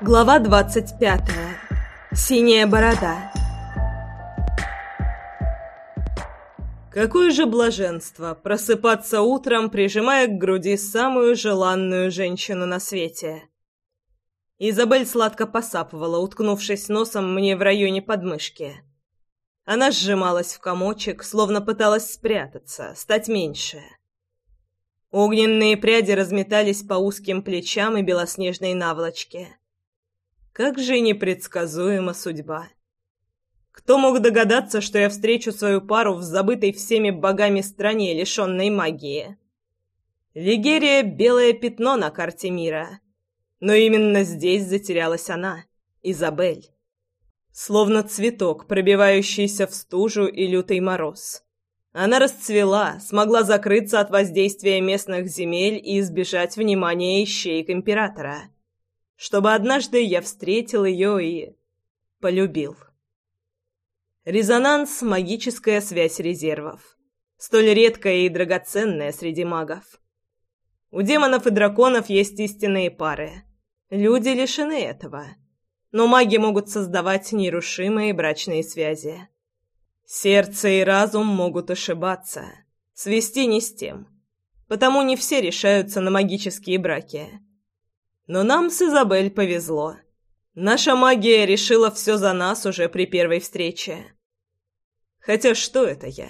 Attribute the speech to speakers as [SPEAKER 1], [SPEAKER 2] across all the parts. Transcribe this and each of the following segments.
[SPEAKER 1] Глава 25. Синяя борода. Какое же блаженство просыпаться утром, прижимая к груди самую желанную женщину на свете. Изабель сладко посапывала, уткнувшись носом мне в районе подмышки. Она сжималась в комочек, словно пыталась спрятаться, стать меньше. Огненные пряди разметались по узким плечам и белоснежной наволочке. Как же непредсказуема судьба. Кто мог догадаться, что я встречу свою пару в забытой всеми богами стране, лишенной магии? Лигерия — белое пятно на карте мира. Но именно здесь затерялась она, Изабель. Словно цветок, пробивающийся в стужу и лютый мороз. Она расцвела, смогла закрыться от воздействия местных земель и избежать внимания ищеек императора. Чтобы однажды я встретил ее и... полюбил. Резонанс — магическая связь резервов. Столь редкая и драгоценная среди магов. У демонов и драконов есть истинные пары. Люди лишены этого. Но маги могут создавать нерушимые брачные связи. Сердце и разум могут ошибаться, свести не с тем. Потому не все решаются на магические браки. Но нам с Изабель повезло. Наша магия решила все за нас уже при первой встрече. Хотя что это я?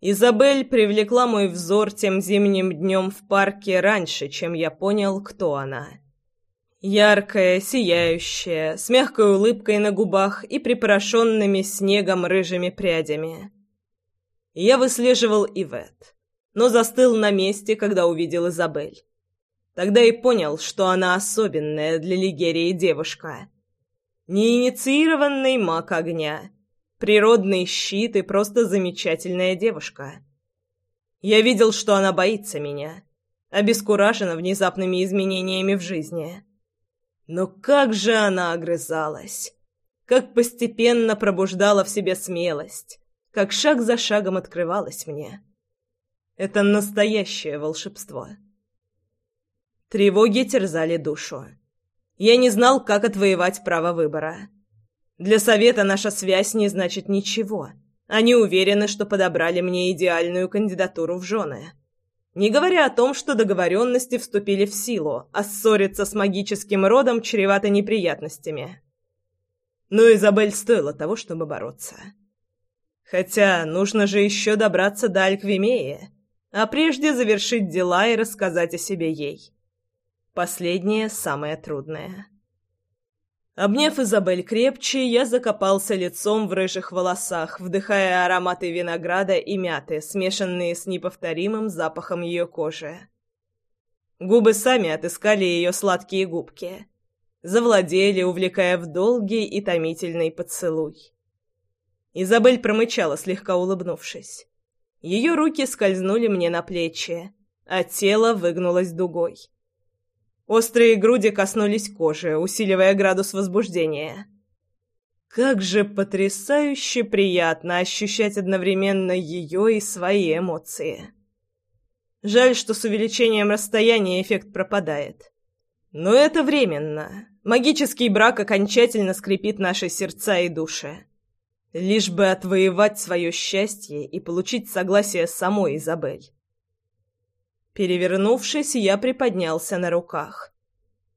[SPEAKER 1] Изабель привлекла мой взор тем зимним днем в парке раньше, чем я понял, кто она. Яркая, сияющая, с мягкой улыбкой на губах и припорошенными снегом рыжими прядями. Я выслеживал Ивет, но застыл на месте, когда увидел Изабель. Тогда и понял, что она особенная для Лигерии девушка. Неинициированный маг огня, природный щит и просто замечательная девушка. Я видел, что она боится меня, обескуражена внезапными изменениями в жизни. Но как же она огрызалась! Как постепенно пробуждала в себе смелость! Как шаг за шагом открывалась мне! Это настоящее волшебство. Тревоги терзали душу. Я не знал, как отвоевать право выбора. Для совета наша связь не значит ничего. Они уверены, что подобрали мне идеальную кандидатуру в жены. Не говоря о том, что договоренности вступили в силу, а ссориться с магическим родом чревато неприятностями. Но Изабель стоила того, чтобы бороться. Хотя нужно же еще добраться до Альквимеи, а прежде завершить дела и рассказать о себе ей. Последнее самое трудное. Обняв Изабель крепче, я закопался лицом в рыжих волосах, вдыхая ароматы винограда и мяты, смешанные с неповторимым запахом ее кожи. Губы сами отыскали ее сладкие губки. Завладели, увлекая в долгий и томительный поцелуй. Изабель промычала, слегка улыбнувшись. Ее руки скользнули мне на плечи, а тело выгнулось дугой. Острые груди коснулись кожи, усиливая градус возбуждения. Как же потрясающе приятно ощущать одновременно ее и свои эмоции. Жаль, что с увеличением расстояния эффект пропадает. Но это временно. Магический брак окончательно скрепит наши сердца и души. Лишь бы отвоевать свое счастье и получить согласие самой Изабель. Перевернувшись, я приподнялся на руках.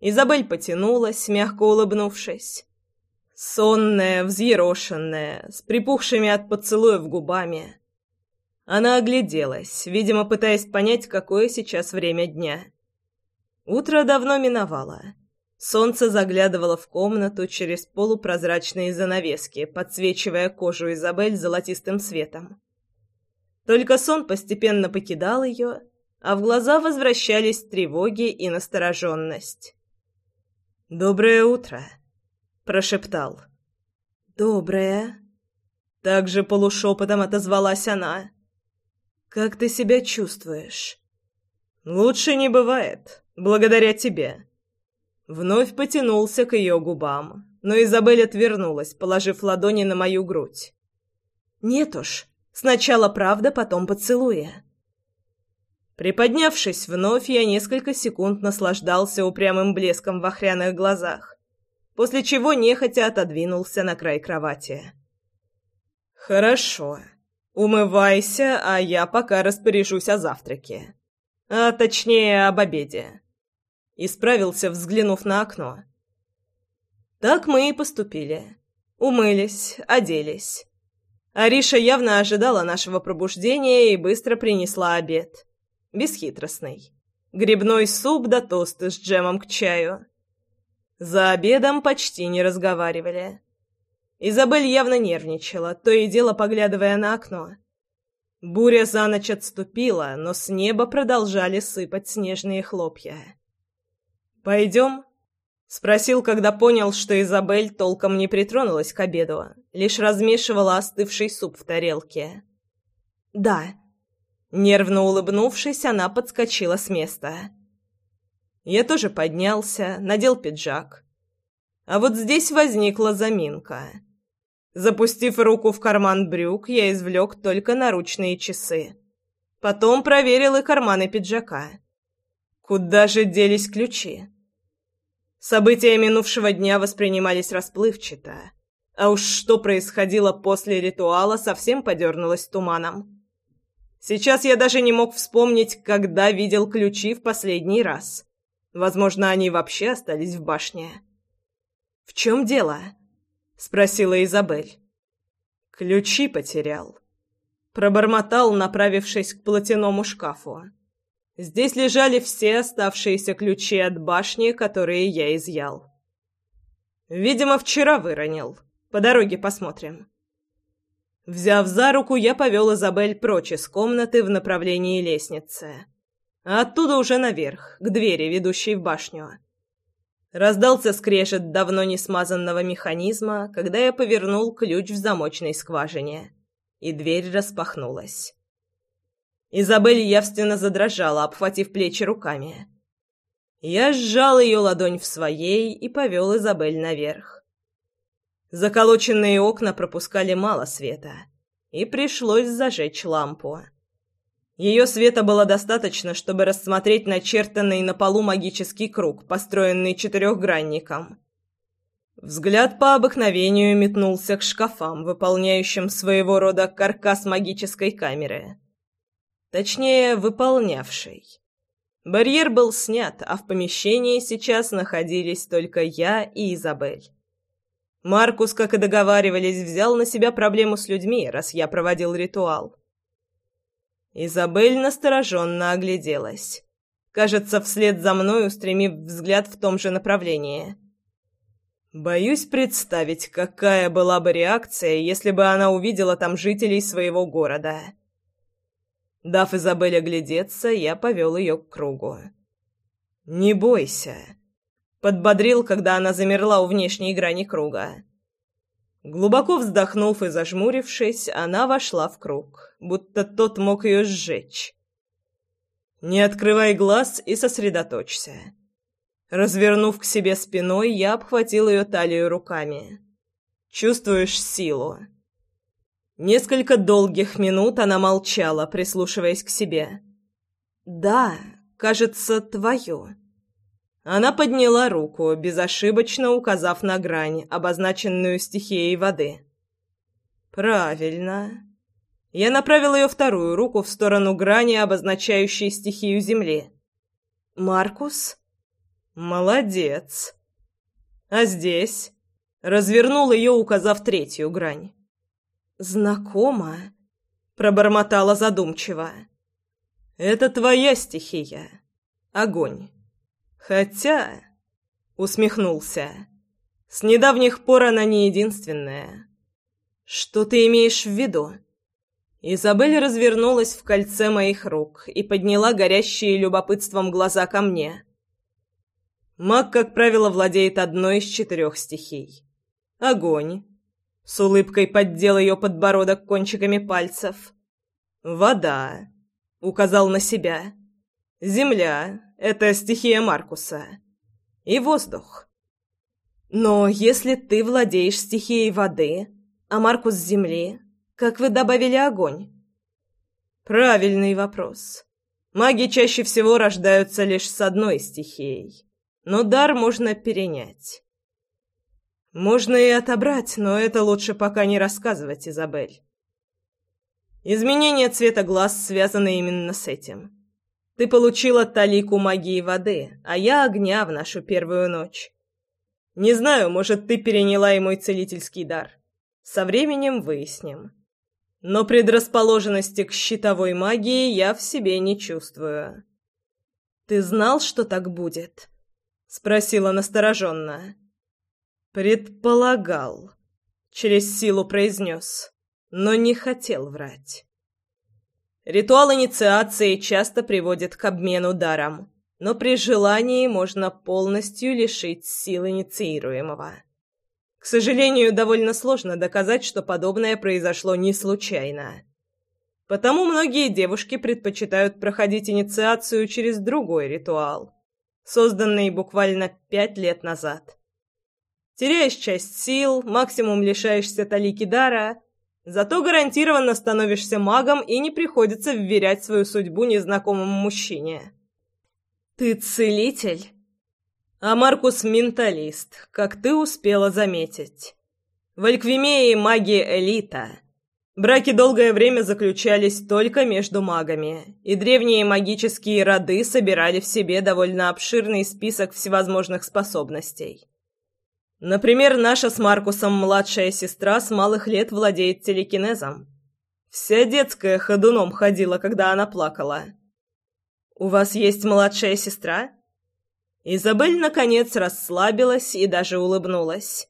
[SPEAKER 1] Изабель потянулась, мягко улыбнувшись. Сонная, взъерошенная, с припухшими от поцелуев губами. Она огляделась, видимо, пытаясь понять, какое сейчас время дня. Утро давно миновало. Солнце заглядывало в комнату через полупрозрачные занавески, подсвечивая кожу Изабель золотистым светом. Только сон постепенно покидал ее, а в глаза возвращались тревоги и настороженность. «Доброе утро», — прошептал. «Доброе», — также полушепотом отозвалась она. «Как ты себя чувствуешь?» «Лучше не бывает, благодаря тебе». Вновь потянулся к ее губам, но Изабель отвернулась, положив ладони на мою грудь. «Нет уж, сначала правда, потом поцелуя». Приподнявшись вновь, я несколько секунд наслаждался упрямым блеском в охряных глазах, после чего нехотя отодвинулся на край кровати. «Хорошо. Умывайся, а я пока распоряжусь о завтраке. А точнее, об обеде». Исправился, взглянув на окно. Так мы и поступили. Умылись, оделись. Ариша явно ожидала нашего пробуждения и быстро принесла обед. Бесхитростный. Грибной суп да тосты с джемом к чаю. За обедом почти не разговаривали. Изабель явно нервничала, то и дело поглядывая на окно. Буря за ночь отступила, но с неба продолжали сыпать снежные хлопья. «Пойдем?» — спросил, когда понял, что Изабель толком не притронулась к обеду, лишь размешивала остывший суп в тарелке. «Да», Нервно улыбнувшись, она подскочила с места. Я тоже поднялся, надел пиджак. А вот здесь возникла заминка. Запустив руку в карман брюк, я извлек только наручные часы. Потом проверил и карманы пиджака. Куда же делись ключи? События минувшего дня воспринимались расплывчато. А уж что происходило после ритуала, совсем подернулось туманом. Сейчас я даже не мог вспомнить, когда видел ключи в последний раз. Возможно, они вообще остались в башне. «В чем дело?» — спросила Изабель. «Ключи потерял». Пробормотал, направившись к платяному шкафу. Здесь лежали все оставшиеся ключи от башни, которые я изъял. Видимо, вчера выронил. По дороге посмотрим. Взяв за руку, я повел Изабель прочь из комнаты в направлении лестницы. Оттуда уже наверх, к двери, ведущей в башню. Раздался скрежет давно не смазанного механизма, когда я повернул ключ в замочной скважине, и дверь распахнулась. Изабель явственно задрожала, обхватив плечи руками. Я сжал ее ладонь в своей и повел Изабель наверх. Заколоченные окна пропускали мало света, и пришлось зажечь лампу. Ее света было достаточно, чтобы рассмотреть начертанный на полу магический круг, построенный четырехгранником. Взгляд по обыкновению метнулся к шкафам, выполняющим своего рода каркас магической камеры. Точнее, выполнявший. Барьер был снят, а в помещении сейчас находились только я и Изабель. Маркус, как и договаривались, взял на себя проблему с людьми, раз я проводил ритуал. Изабель настороженно огляделась. Кажется, вслед за мной устремив взгляд в том же направлении. Боюсь представить, какая была бы реакция, если бы она увидела там жителей своего города. Дав Изабель оглядеться, я повел ее к кругу. «Не бойся», Подбодрил, когда она замерла у внешней грани круга. Глубоко вздохнув и зажмурившись, она вошла в круг, будто тот мог ее сжечь. «Не открывай глаз и сосредоточься». Развернув к себе спиной, я обхватил ее талию руками. «Чувствуешь силу?» Несколько долгих минут она молчала, прислушиваясь к себе. «Да, кажется, твою». Она подняла руку, безошибочно указав на грань, обозначенную стихией воды. «Правильно». Я направил ее вторую руку в сторону грани, обозначающей стихию земли. «Маркус?» «Молодец». «А здесь?» Развернул ее, указав третью грань. «Знакомо?» — пробормотала задумчиво. «Это твоя стихия. Огонь». Хотя... Усмехнулся. С недавних пор она не единственная. Что ты имеешь в виду? Изабель развернулась в кольце моих рук и подняла горящие любопытством глаза ко мне. Маг, как правило, владеет одной из четырех стихий. Огонь. С улыбкой поддел ее подбородок кончиками пальцев. Вода. Указал на себя. Земля. Это стихия Маркуса. И воздух. Но если ты владеешь стихией воды, а Маркус земли, как вы добавили огонь? Правильный вопрос. Маги чаще всего рождаются лишь с одной стихией, но дар можно перенять. Можно и отобрать, но это лучше пока не рассказывать, Изабель. Изменение цвета глаз связано именно с этим. Ты получила талику магии воды, а я огня в нашу первую ночь. Не знаю, может, ты переняла и мой целительский дар. Со временем выясним. Но предрасположенности к щитовой магии я в себе не чувствую. Ты знал, что так будет? спросила настороженно. Предполагал, через силу произнес, но не хотел врать. Ритуал инициации часто приводит к обмену даром, но при желании можно полностью лишить сил инициируемого. К сожалению, довольно сложно доказать, что подобное произошло не случайно. Потому многие девушки предпочитают проходить инициацию через другой ритуал, созданный буквально пять лет назад. Теряешь часть сил, максимум лишаешься талики дара – Зато гарантированно становишься магом и не приходится вверять свою судьбу незнакомому мужчине. Ты целитель? А Маркус менталист, как ты успела заметить. В Альквимее магия элита. Браки долгое время заключались только между магами, и древние магические роды собирали в себе довольно обширный список всевозможных способностей. Например, наша с Маркусом младшая сестра с малых лет владеет телекинезом. Вся детская ходуном ходила, когда она плакала. «У вас есть младшая сестра?» Изабель, наконец, расслабилась и даже улыбнулась.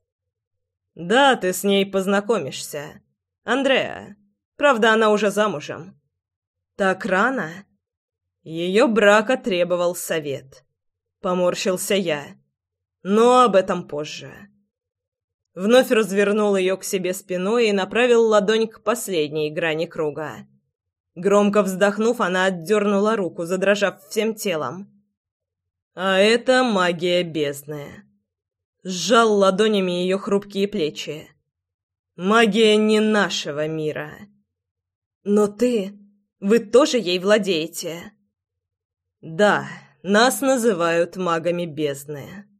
[SPEAKER 1] «Да, ты с ней познакомишься. Андреа. Правда, она уже замужем». «Так рано?» Ее брака требовал совет. Поморщился я. Но об этом позже. Вновь развернул ее к себе спиной и направил ладонь к последней грани круга. Громко вздохнув, она отдернула руку, задрожав всем телом. А это магия бездны. Сжал ладонями ее хрупкие плечи. Магия не нашего мира. Но ты... Вы тоже ей владеете? Да, нас называют магами бездны.